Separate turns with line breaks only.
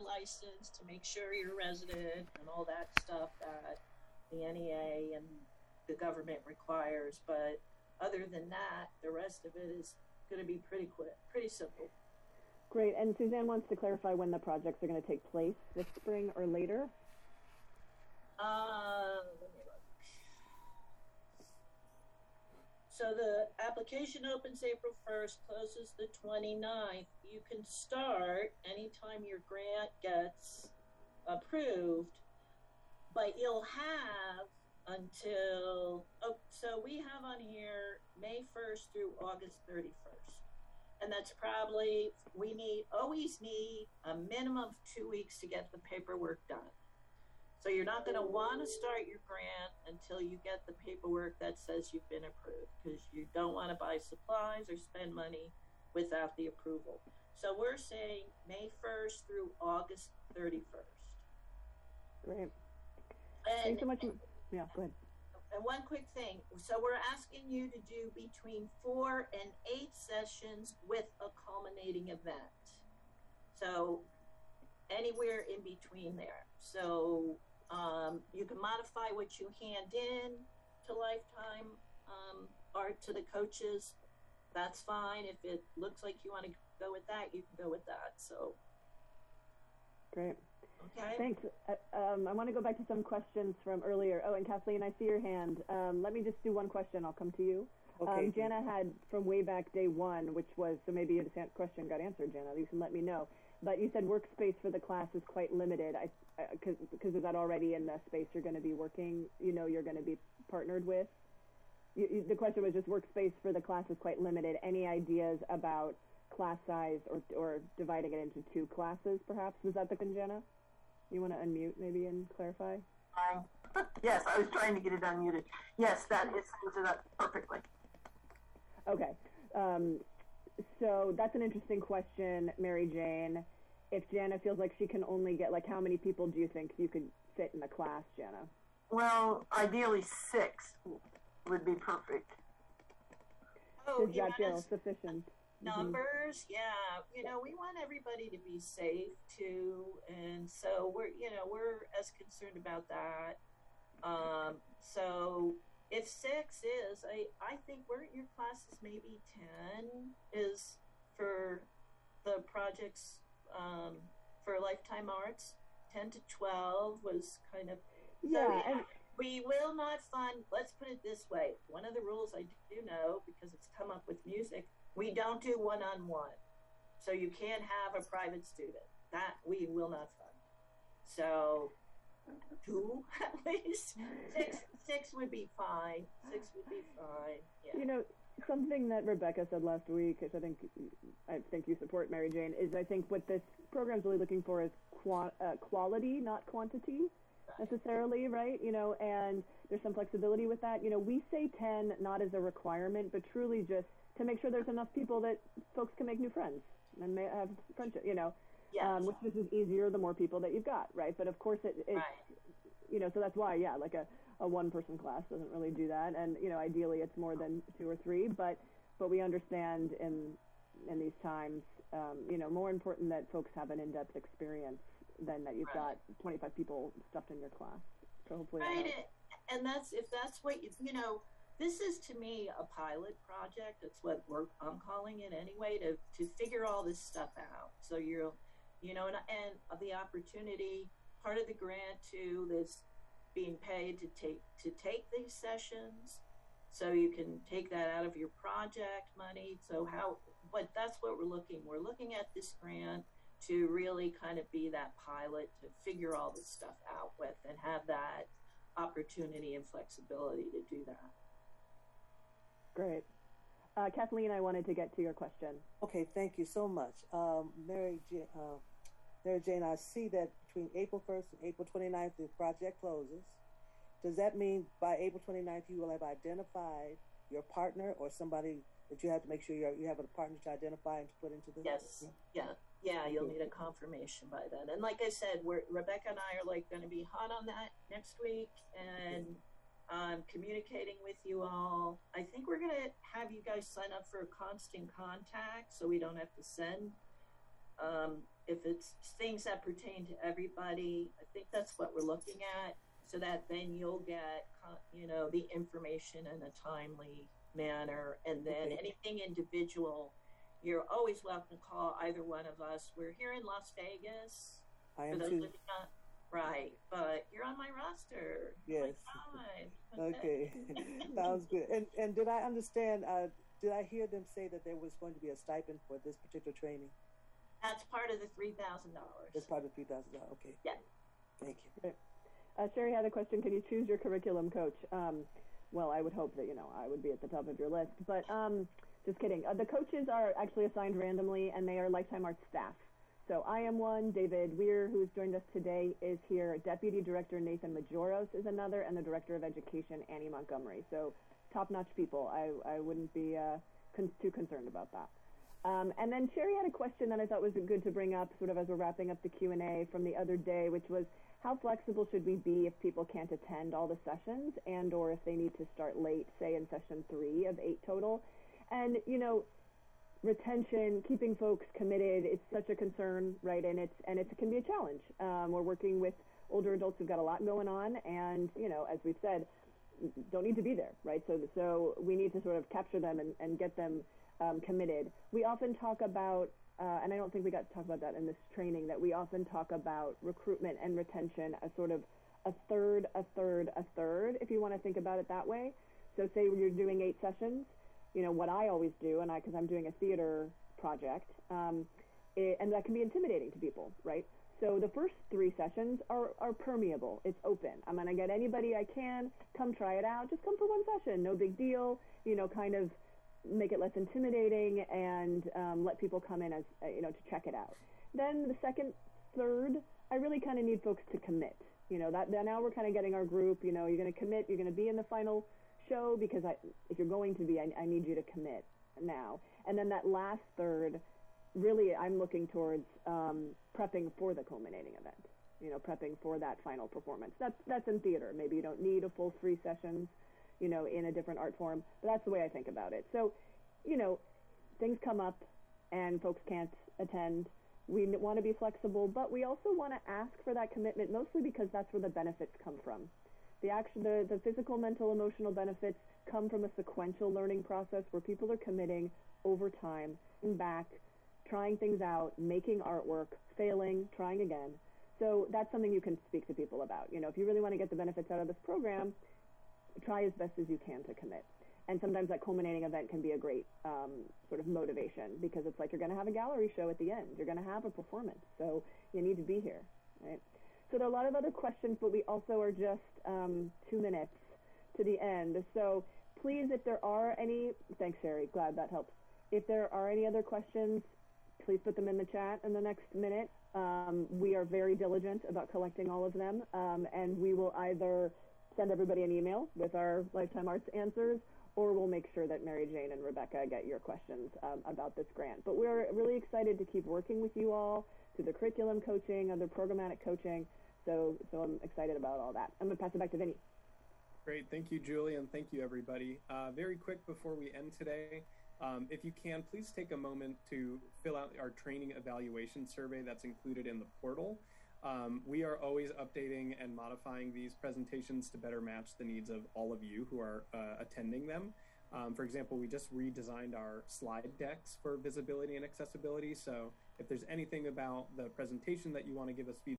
license to make sure you're resident and all that stuff that the NEA and the government requires. But other than that, the rest of it is going to be pretty quick, pretty simple.
Great. And Suzanne wants to clarify when the projects are going to take place this spring or later.
Uh, let me look. So the application opens April 1st, closes the 29th. You can start anytime your grant gets approved, but you'll have until, oh, so we have on here May 1st through August 31st. And that's probably, we need, always need a minimum of two weeks to get the paperwork done. So you're not going to want to start your grant until you get the paperwork that says you've been approved because you don't want to buy supplies or spend money without the approval. So we're saying May 1st through August 31st.
Great.
And,
Thanks so much. Yeah, go ahead.
and one quick thing. So we're asking you to do between four and eight sessions with a culminating event. So anywhere in between there. So um, you can modify what you hand in to Lifetime um, or to the coaches. That's fine. If it looks like you want to go with that, you can go with that. So,
Great.
okay.
Thanks. Uh, um, I want to go back to some questions from earlier. Oh, and Kathleen, I see your hand. Um, let me just do one question. I'll come to you.
Okay.
Um, Jana had from way back day one, which was so maybe this an- question got answered, Jana. You can let me know. But you said workspace for the class is quite limited. I because because is that already in the space you're going to be working? You know, you're going to be partnered with. You, you, the question was just workspace for the class is quite limited. Any ideas about class size or or dividing it into two classes, perhaps? Was that the question, Jana? You want to unmute maybe and clarify?
Fine. Yes, I was trying to get it unmuted. Yes, that is sums it up perfectly.
Okay. Um, so that's an interesting question, Mary Jane. If Jana feels like she can only get, like, how many people do you think you could fit in the class, Jana?
Well, ideally six would be perfect.
Oh,
Is
you
that
want
Jill
us-
sufficient?
numbers yeah you know we want everybody to be safe too and so we're you know we're as concerned about that um so if six is i i think weren't your classes maybe 10 is for the projects um for lifetime arts? 10 to 12 was kind of
Yeah,
so
and
we will not fund let's put it this way one of the rules i do know because it's come up with music we don't do one-on-one. So you can't have a private student that we will not fund so two at least. Six six would be fine. Six would be fine yeah.
You know, something that Rebecca said last week, which I think I think you support, Mary Jane, is I think what this program's really looking for is qua- uh, quality, not quantity necessarily, right? You know, and there's some flexibility with that. You know, we say 10 not as a requirement, but truly just to make sure there's enough people that folks can make new friends and may have friendship, you know,
yes
um, which just is easier the more people that you've got, right? But of course, it, it's
right
you know, so that's why, yeah, like a, a one person class doesn't really do that. And, you know, ideally it's more than two or three, but, but we understand in, in these times, um, you know, more important that folks have an in-depth experience than that you've
Right.
got 25 people stuffed in your class. So hopefully,
right and that's if that's what you, you know this is to me a pilot project it's what we're i'm calling it anyway to to figure all this stuff out so you're you know and, and the opportunity part of the grant too is being paid to take to take these sessions so you can take that out of your project money so how but that's what we're looking we're looking at this grant to really kind of be that pilot to figure all this stuff out with and have that opportunity and flexibility to do that.
great. Uh, Kathleen, I wanted to get to your question.
Okay, thank you so much. Um, Mary, Jane, uh, Mary Jane, I see that between April 1st and April 29th, the project closes. Does that mean by April 29th, you will have identified your partner or somebody that you have to make sure you have a partner to identify and to put into the
Yes, yeah, yeah, you'll need a confirmation by then. And like I said, we're, Rebecca and I are like going to be hot on that next week and um, communicating with you all. I think we're going to have you guys sign up for constant contact so we don't have to send um, if it's things that pertain to everybody, I think that's what we're looking at. So that then you'll get, you know, the information in a timely manner. And then
Okay.
anything individual, you're always welcome to call either one of us. We're here in Las Vegas.
I am too.
not right, but you're on my roster.
Yes.
Like, fine.
Okay, sounds good. And and did I understand? Uh, did I hear them say that there was going to be a stipend for this particular training?
That's part of the three thousand dollars.
That's part of three thousand dollars. Okay.
Yeah.
Thank you.
Uh, Sherry had a question. Can you choose your curriculum coach? Um, well, I would hope that you know I would be at the top of your list, but um, just kidding. Uh, the coaches are actually assigned randomly, and they are Lifetime Arts staff. So I am one. David Weir, who has joined us today, is here. Deputy Director Nathan Majoros is another, and the Director of Education Annie Montgomery. So top-notch people. I I wouldn't be uh, con- too concerned about that. Um, and then Sherry had a question that I thought was good to bring up, sort of as we're wrapping up the Q and A from the other day, which was how flexible should we be if people can't attend all the sessions, and or if they need to start late, say in session three of eight total. And you know, retention, keeping folks committed, it's such a concern, right? And it's and it can be a challenge. Um, we're working with older adults who've got a lot going on, and you know, as we've said, don't need to be there, right? So so we need to sort of capture them and, and get them um, committed. We often talk about, uh, and I don't think we got to talk about that in this training, that we often talk about recruitment and retention as sort of a third, a third, a third, if you want to think about it that way. So say you're doing eight sessions, you know, what I always do, and I, because I'm doing a theater project, um, it, and that can be intimidating to people, right? So the first three sessions are, are permeable. It's open. I'm going to get anybody I can. Come try it out. Just come for one session. No big deal. You know, kind of make it less intimidating and um, let people come in as, uh, you know, to check it out. Then the second, third, I really kind of need folks to commit. You know, that, that now we're kind of getting our group, you know, you're going to commit, you're going to be in the final show because I, if you're going to be, I, I need you to commit now. And then that last third, really I'm looking towards um, prepping for the culminating event. You know, prepping for that final performance. That's that's in theater. Maybe you don't need a full three sessions, you know, in a different art form. But that's the way I think about it. So, you know, things come up, and folks can't attend. We want to be flexible, but we also want to ask for that commitment, mostly because that's where the benefits come from. The action, the, the physical, mental, emotional benefits come from a sequential learning process where people are committing over time and back trying things out, making artwork, failing, trying again. So that's something you can speak to people about. You know, if you really want to get the benefits out of this program, try as best as you can to commit. And sometimes that culminating event can be a great um, sort of motivation because it's like you're going to have a gallery show at the end. You're going to have a performance. So you need to be here, right? So there are a lot of other questions, but we also are just um, two minutes to the end. So please, if there are any, thanks, Sherry. Glad that helps. If there are any other questions, please put them in the chat in the next minute. Um, we are very diligent about collecting all of them, um, and we will either send everybody an email with our Lifetime Arts answers, or we'll make sure that Mary Jane and Rebecca get your questions um, about this grant. But we're really excited to keep working with you all through the curriculum coaching, other programmatic coaching. So, so I'm excited about all that. I'm gonna pass it back to Vinny.
Great. Thank you, Julie, and thank you, everybody. Uh, very quick before we end today, um, if you can, please take a moment to fill out our training evaluation survey that's included in the portal. Um, we are always updating and modifying these presentations to better match the needs of all of you who are uh, attending them. Um, for example, we just redesigned our slide decks for visibility and accessibility. So if there's anything about the presentation that you want to give us feedback